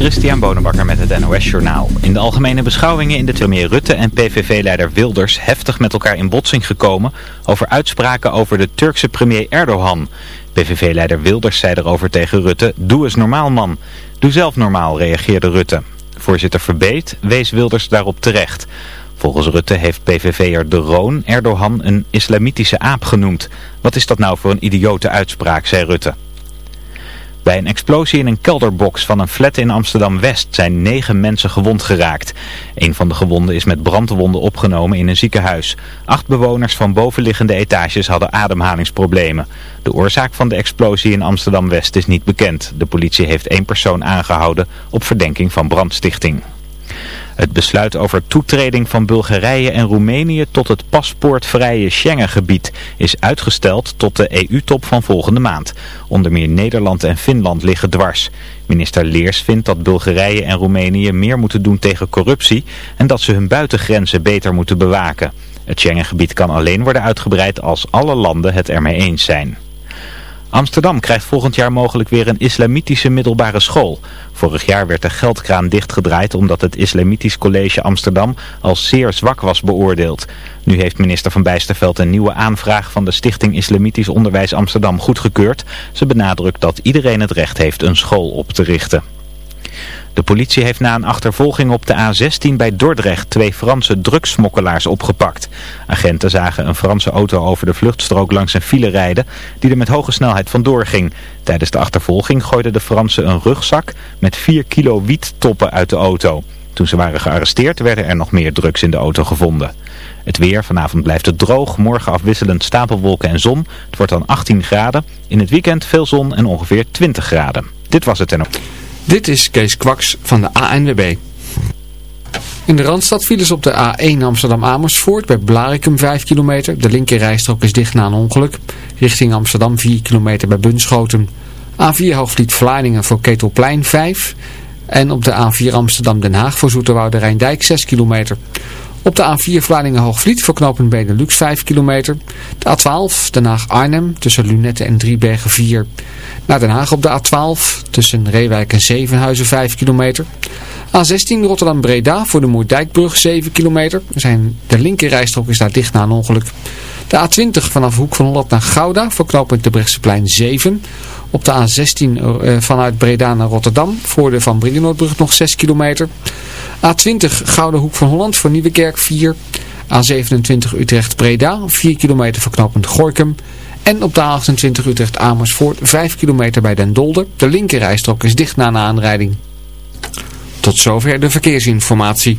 Christian Bonenbakker met het NOS Journaal. In de algemene beschouwingen in de premier Rutte en PVV-leider Wilders heftig met elkaar in botsing gekomen over uitspraken over de Turkse premier Erdogan. PVV-leider Wilders zei erover tegen Rutte, doe eens normaal man. Doe zelf normaal, reageerde Rutte. Voorzitter Verbeet wees Wilders daarop terecht. Volgens Rutte heeft PVV'er De Roon Erdogan een islamitische aap genoemd. Wat is dat nou voor een idiote uitspraak, zei Rutte. Bij een explosie in een kelderbox van een flat in Amsterdam-West zijn negen mensen gewond geraakt. Een van de gewonden is met brandwonden opgenomen in een ziekenhuis. Acht bewoners van bovenliggende etages hadden ademhalingsproblemen. De oorzaak van de explosie in Amsterdam-West is niet bekend. De politie heeft één persoon aangehouden op verdenking van brandstichting. Het besluit over toetreding van Bulgarije en Roemenië tot het paspoortvrije Schengengebied is uitgesteld tot de EU-top van volgende maand. Onder meer Nederland en Finland liggen dwars. Minister Leers vindt dat Bulgarije en Roemenië meer moeten doen tegen corruptie en dat ze hun buitengrenzen beter moeten bewaken. Het Schengengebied kan alleen worden uitgebreid als alle landen het ermee eens zijn. Amsterdam krijgt volgend jaar mogelijk weer een islamitische middelbare school. Vorig jaar werd de geldkraan dichtgedraaid omdat het Islamitisch College Amsterdam als zeer zwak was beoordeeld. Nu heeft minister Van Bijsterveld een nieuwe aanvraag van de Stichting Islamitisch Onderwijs Amsterdam goedgekeurd. Ze benadrukt dat iedereen het recht heeft een school op te richten. De politie heeft na een achtervolging op de A16 bij Dordrecht twee Franse drugsmokkelaars opgepakt. Agenten zagen een Franse auto over de vluchtstrook langs een file rijden die er met hoge snelheid vandoor ging. Tijdens de achtervolging gooiden de Fransen een rugzak met 4 kilo wiettoppen uit de auto. Toen ze waren gearresteerd werden er nog meer drugs in de auto gevonden. Het weer, vanavond blijft het droog, morgen afwisselend stapelwolken en zon. Het wordt dan 18 graden. In het weekend veel zon en ongeveer 20 graden. Dit was het en op. Dit is Kees Kwaks van de ANWB. In de Randstad ze op de A1 Amsterdam-Amersfoort bij Blarikum 5 kilometer. De linkerrijstrook is dicht na een ongeluk. Richting Amsterdam 4 kilometer bij Bunschoten. A4 Hoogvliet Vlaardingen voor Ketelplein 5. En op de A4 Amsterdam-Den Haag voor Zoeterwoude Rijndijk 6 kilometer. Op de A4 Vlaardingen-Hoogvliet voor knooppunt Benelux 5 kilometer. De A12 Den Haag-Arnhem tussen Lunette en Driebergen 4. Naar Den Haag op de A12 tussen Reewijk en Zevenhuizen 5 kilometer. A16 Rotterdam-Breda voor de Moerdijkbrug 7 kilometer. Zijn, de linkerrijstrook is daar dicht na een ongeluk. De A20 vanaf Hoek van Holland naar Gouda voor knooppunt de Brechtseplein 7. Op de A16 uh, vanuit Breda naar Rotterdam voor de Van Brienenoordbrug nog 6 kilometer. A20 Gouden Hoek van Holland voor Nieuwekerk 4. A27 Utrecht-Breda 4 kilometer voor knooppunt Gorkum. En op de A28 Utrecht Amersfoort 5 kilometer bij Den Dolder. De linkerrijstrook is dicht na een aanrijding. Tot zover de verkeersinformatie.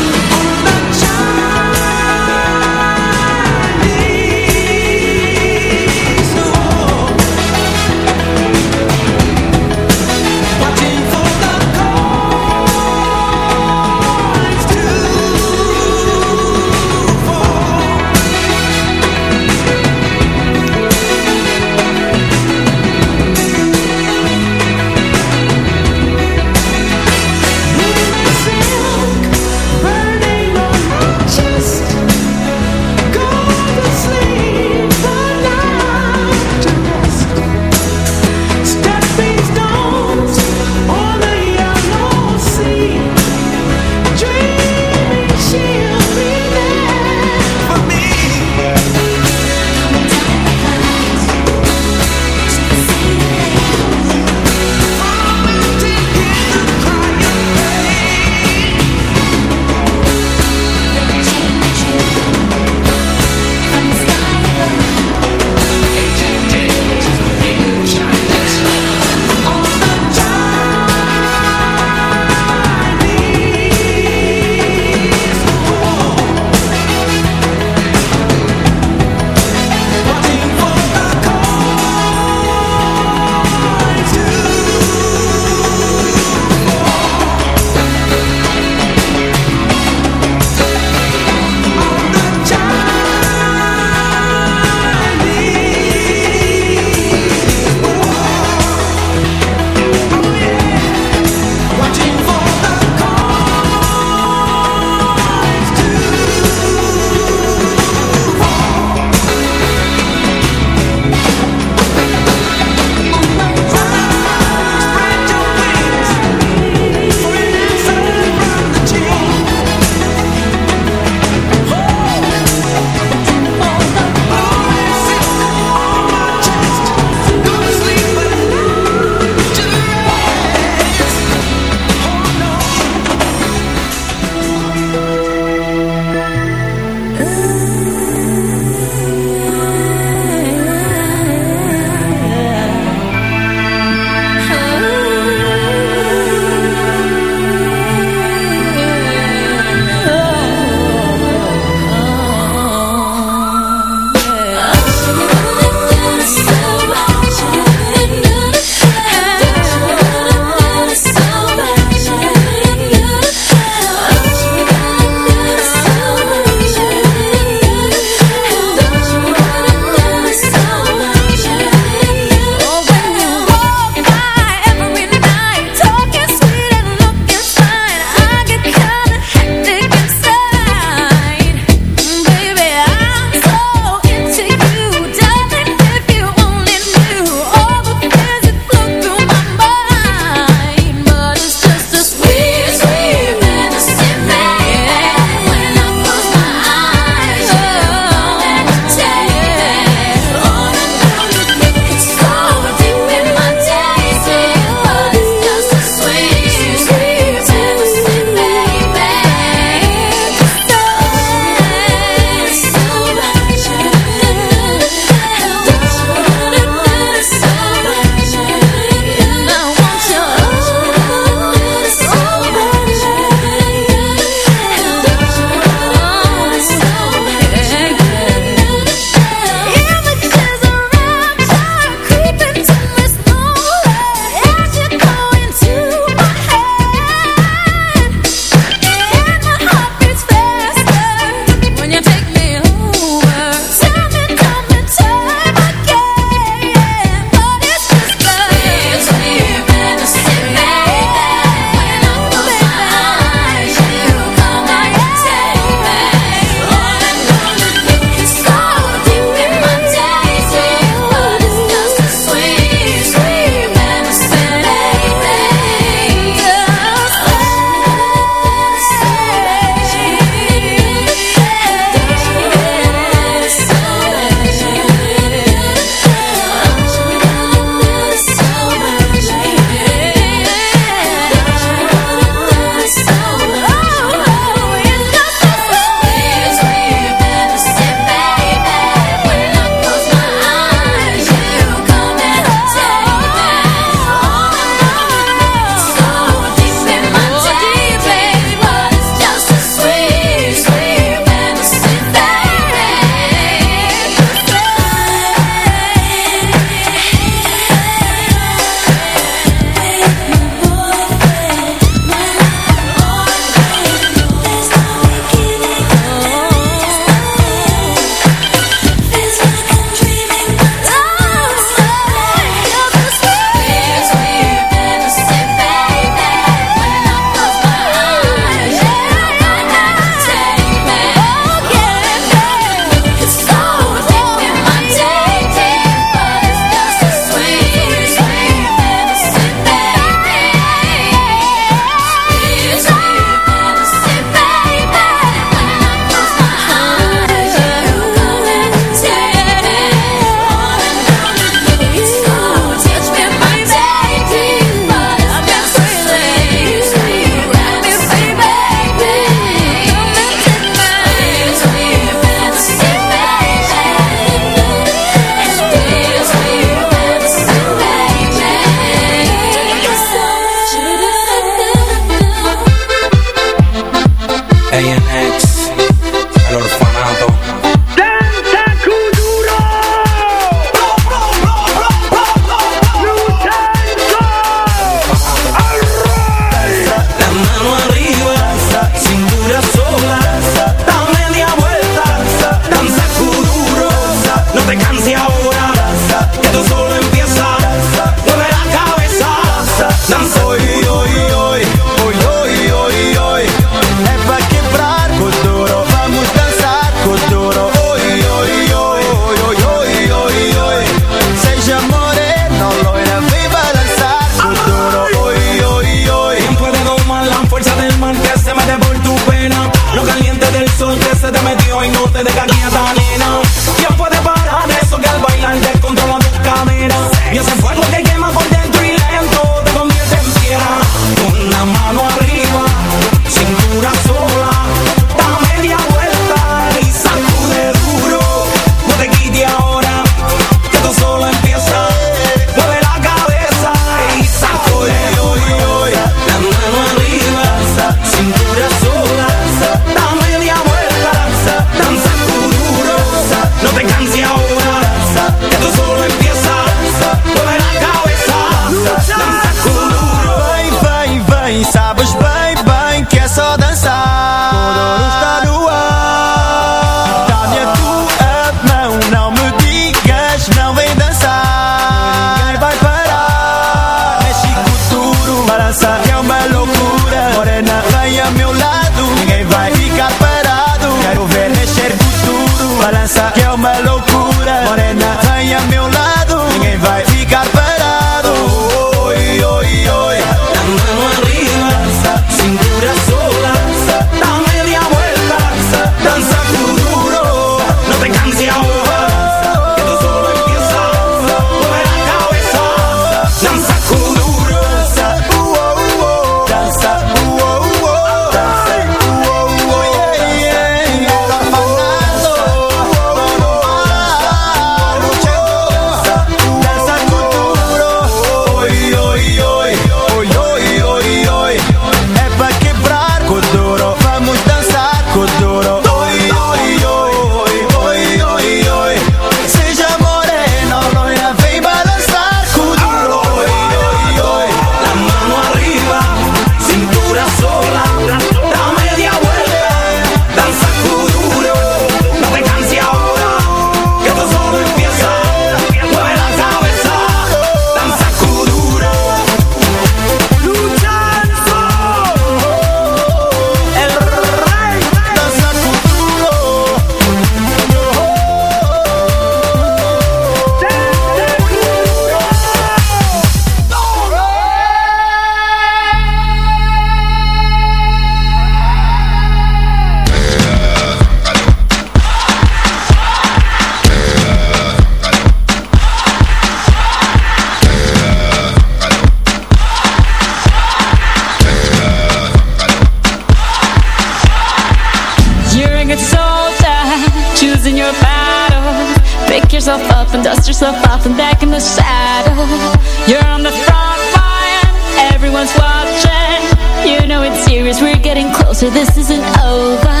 this isn't over.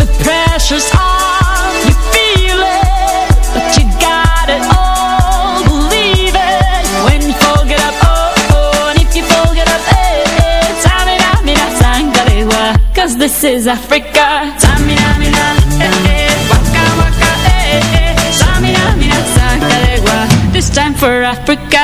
The pressure's on, you feel it, but you got it all. Believe it when you fold it up, oh, oh, and if you fold it up, eh, eh. Tamina, mina, sangalewa, cause this is Africa. Tamina, mina, eh, eh, waka, waka, eh, eh. Tamina, mina, sangalewa, this time for Africa.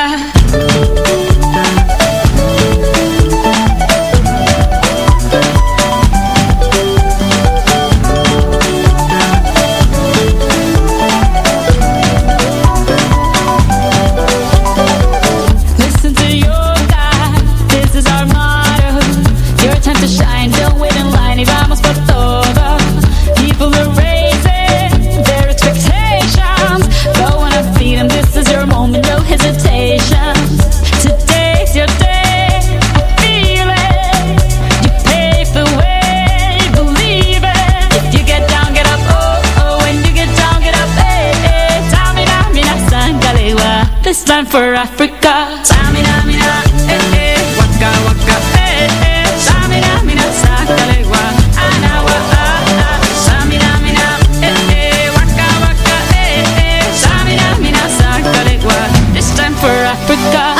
time for Africa. Samina, mina, eh, eh, waka, waka, eh, eh. Samina, mina, sakalewa, anawa, ah, ah. Samina, mina, eh, eh, waka, waka, eh, eh. Samina, mina, sakalewa, It's time for Africa.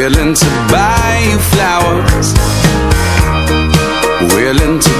willing to buy you flowers, willing to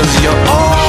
Cause you're all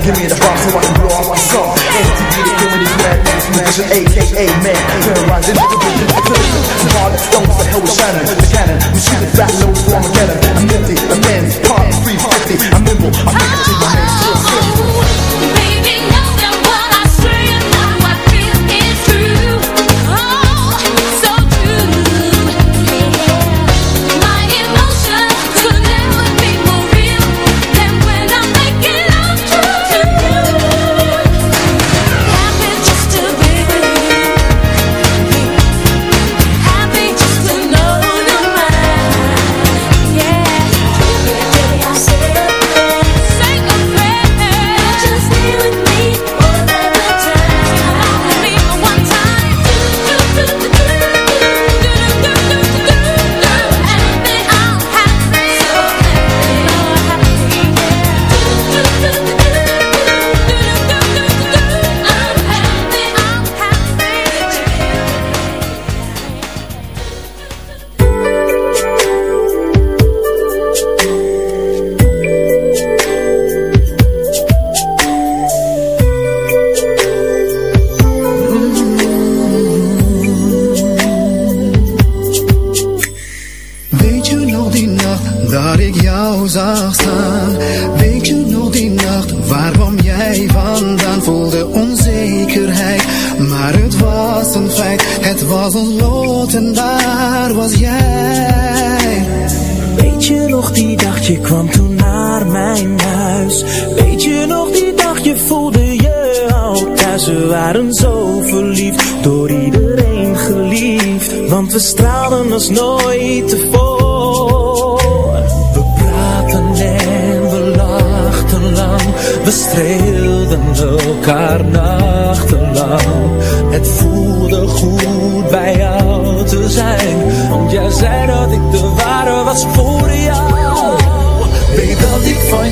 Give me the bomb so I can blow off my song MTV, the community man, dance musician, a.k.a. man Terrorizing the division, the The Harlem, stones, the hell with Shannon The cannon, we shoot it fat, loads for Armageddon I'm nifty, the man's part 350 I'm nimble, I'm making it to the main mijn huis. Weet je nog die dag, je voelde je oud? Ja ze waren zo verliefd, door iedereen geliefd. Want we straalden als nooit tevoren. We praten en we lachten lang. We streelden elkaar nachtenlang. Het voelde goed bij jou te zijn. Want jij zei dat ik de ware was. voor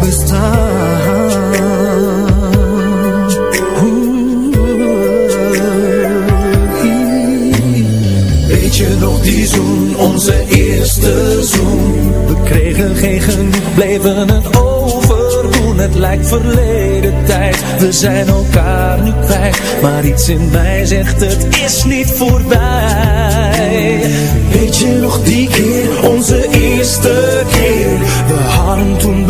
bestaan. Weet je nog die zoen, onze eerste zoen? We kregen geen genoeg, bleven het overdoen. Het lijkt verleden tijd, we zijn elkaar nu kwijt. Maar iets in mij zegt het is niet voorbij. Weet je nog die keer, onze eerste keer? We hadden toen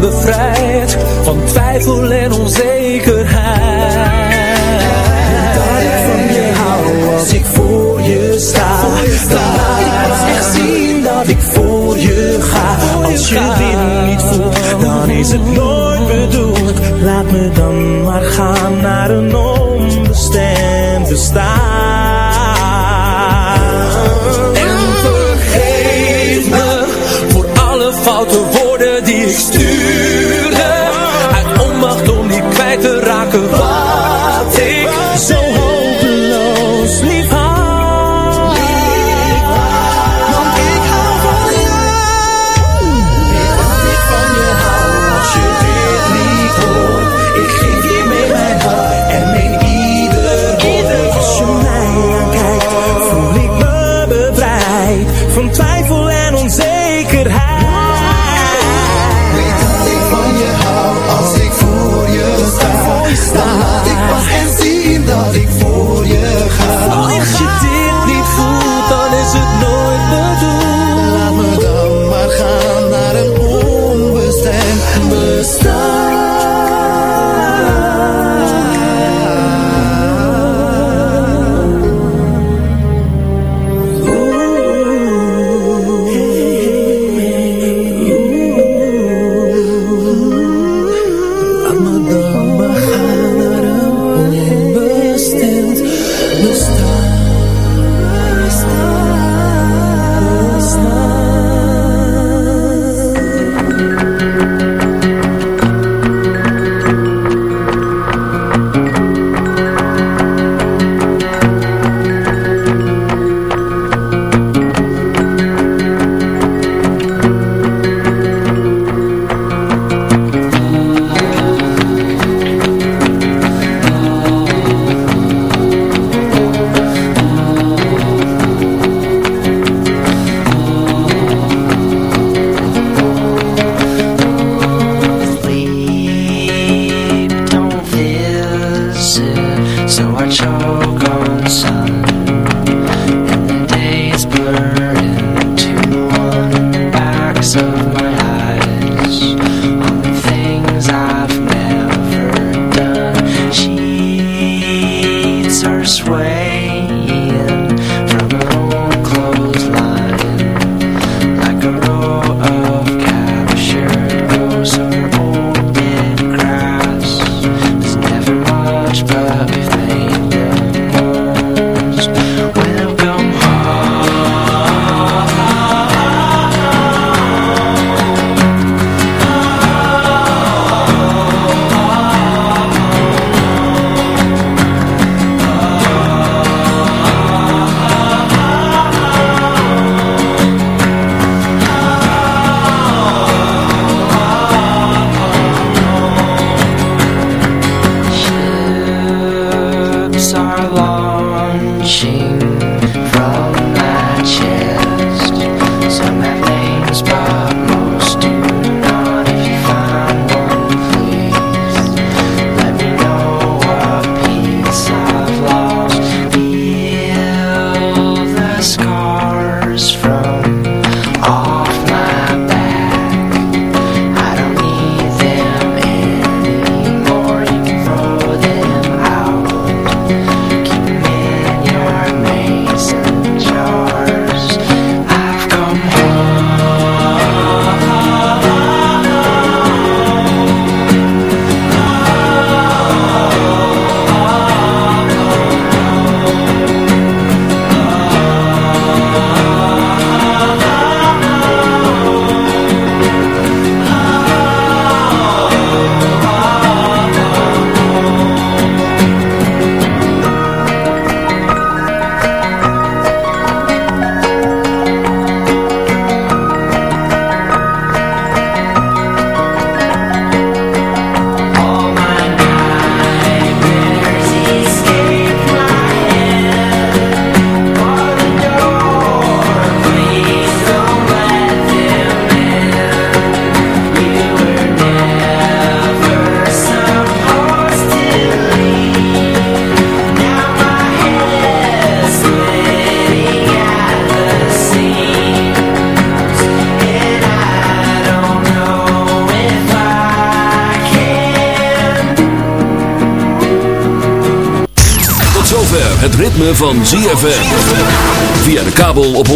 bevrijd van twijfel en onzekerheid. Dat ik van je hou als ik voor je sta. Dan laat ik pas echt zien dat ik voor je ga. Als je dit niet voelt, dan is het nooit bedoeld. Laat me dan maar gaan naar een onbestemd bestaan. En the stars.